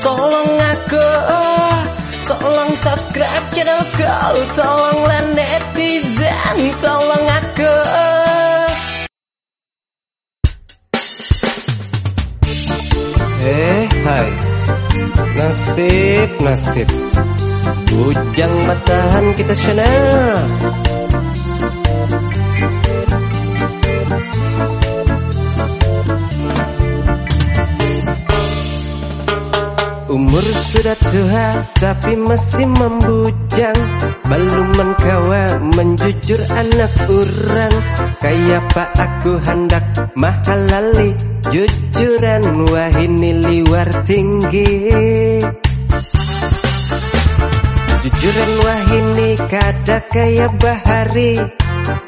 Tolong aku Tolong subscribe channel kau Tolonglah netizen Tolong aku. Eh hai. Nasib nasib. Bujang batahan kita sana Umur sudah tua tapi masih membujang. Belum menkawa menjujur anak orang Kayak pak aku hendak mahalali Jujuran wah ini liwar tinggi. Jujuran wah ini kada kayak bahari.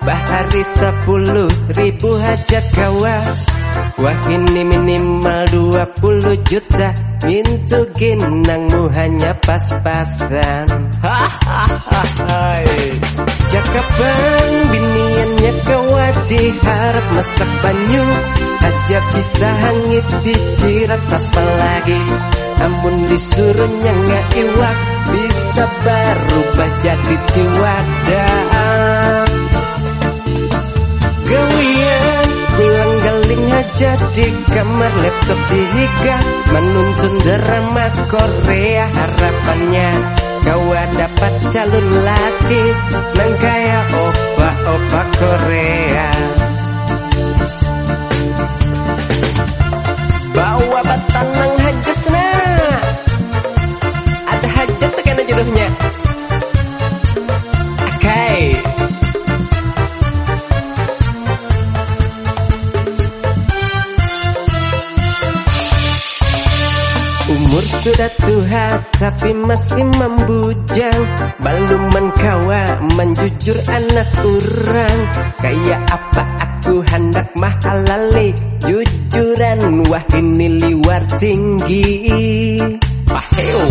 Bahari sepuluh ribu hajat kawa Wah ini minimal 20 juta. Mintu ginangmu hanya pas-pasan. Bang biniannya kawat diharap masak banyu Aja bisa hangit dicirat apa lagi? Namun disuruh nyangga iwak Bisa berubah jadi ciwadah galing aja di kamar laptop dihiga Menuntun drama Korea. Harapannya Kau dapat calon laki Nang kaya opa-opa Korea Umur sudah tua tapi masih membujang Belum menkawa menjujur anak orang. Kayak apa aku hendak mahalali? Jujuran wah ini liwar tinggi. Paheo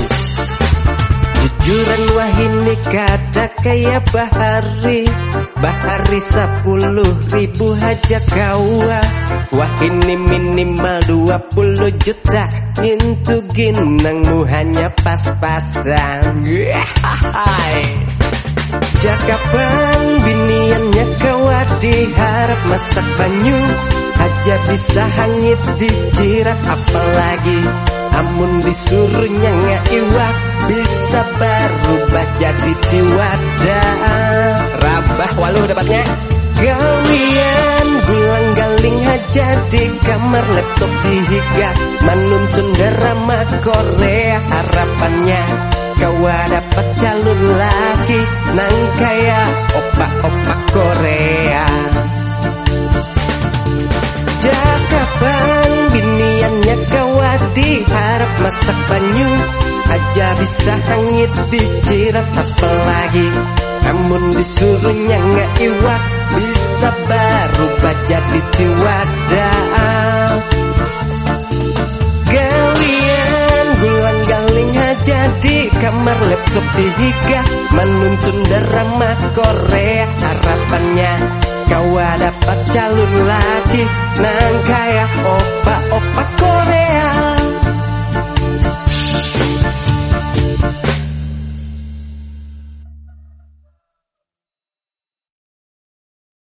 Jujuran wah ini kada kayak bahari Bahari sepuluh ribu aja kawa. Wah ini minimal dua puluh juta. Intu ginangmu hanya pas-pasan. Jaga bang biniannya kawat diharap masak banyu. Aja bisa hangit dicirat apalagi Amun disuruh nyanga iwak. Bisa berubah jadi ciwadah Waluh dapatnya. Gawian gulang galing aja di kamar laptop dihiga Menuntun drama Korea harapannya Kau dapat calon laki Nang kaya opa-opa Korea. Jaga bang biniannya kawat diharap masak banyu. Aja bisa hangit dicirat apalagi Namun disuruh nyanga iwak Bisa berubah jadi ciwadah Galian gulang galing aja di kamar laptop dihiga Menuntun drama Korea. Harapannya Kau dapat calon laki Nang kaya opa-opa Korea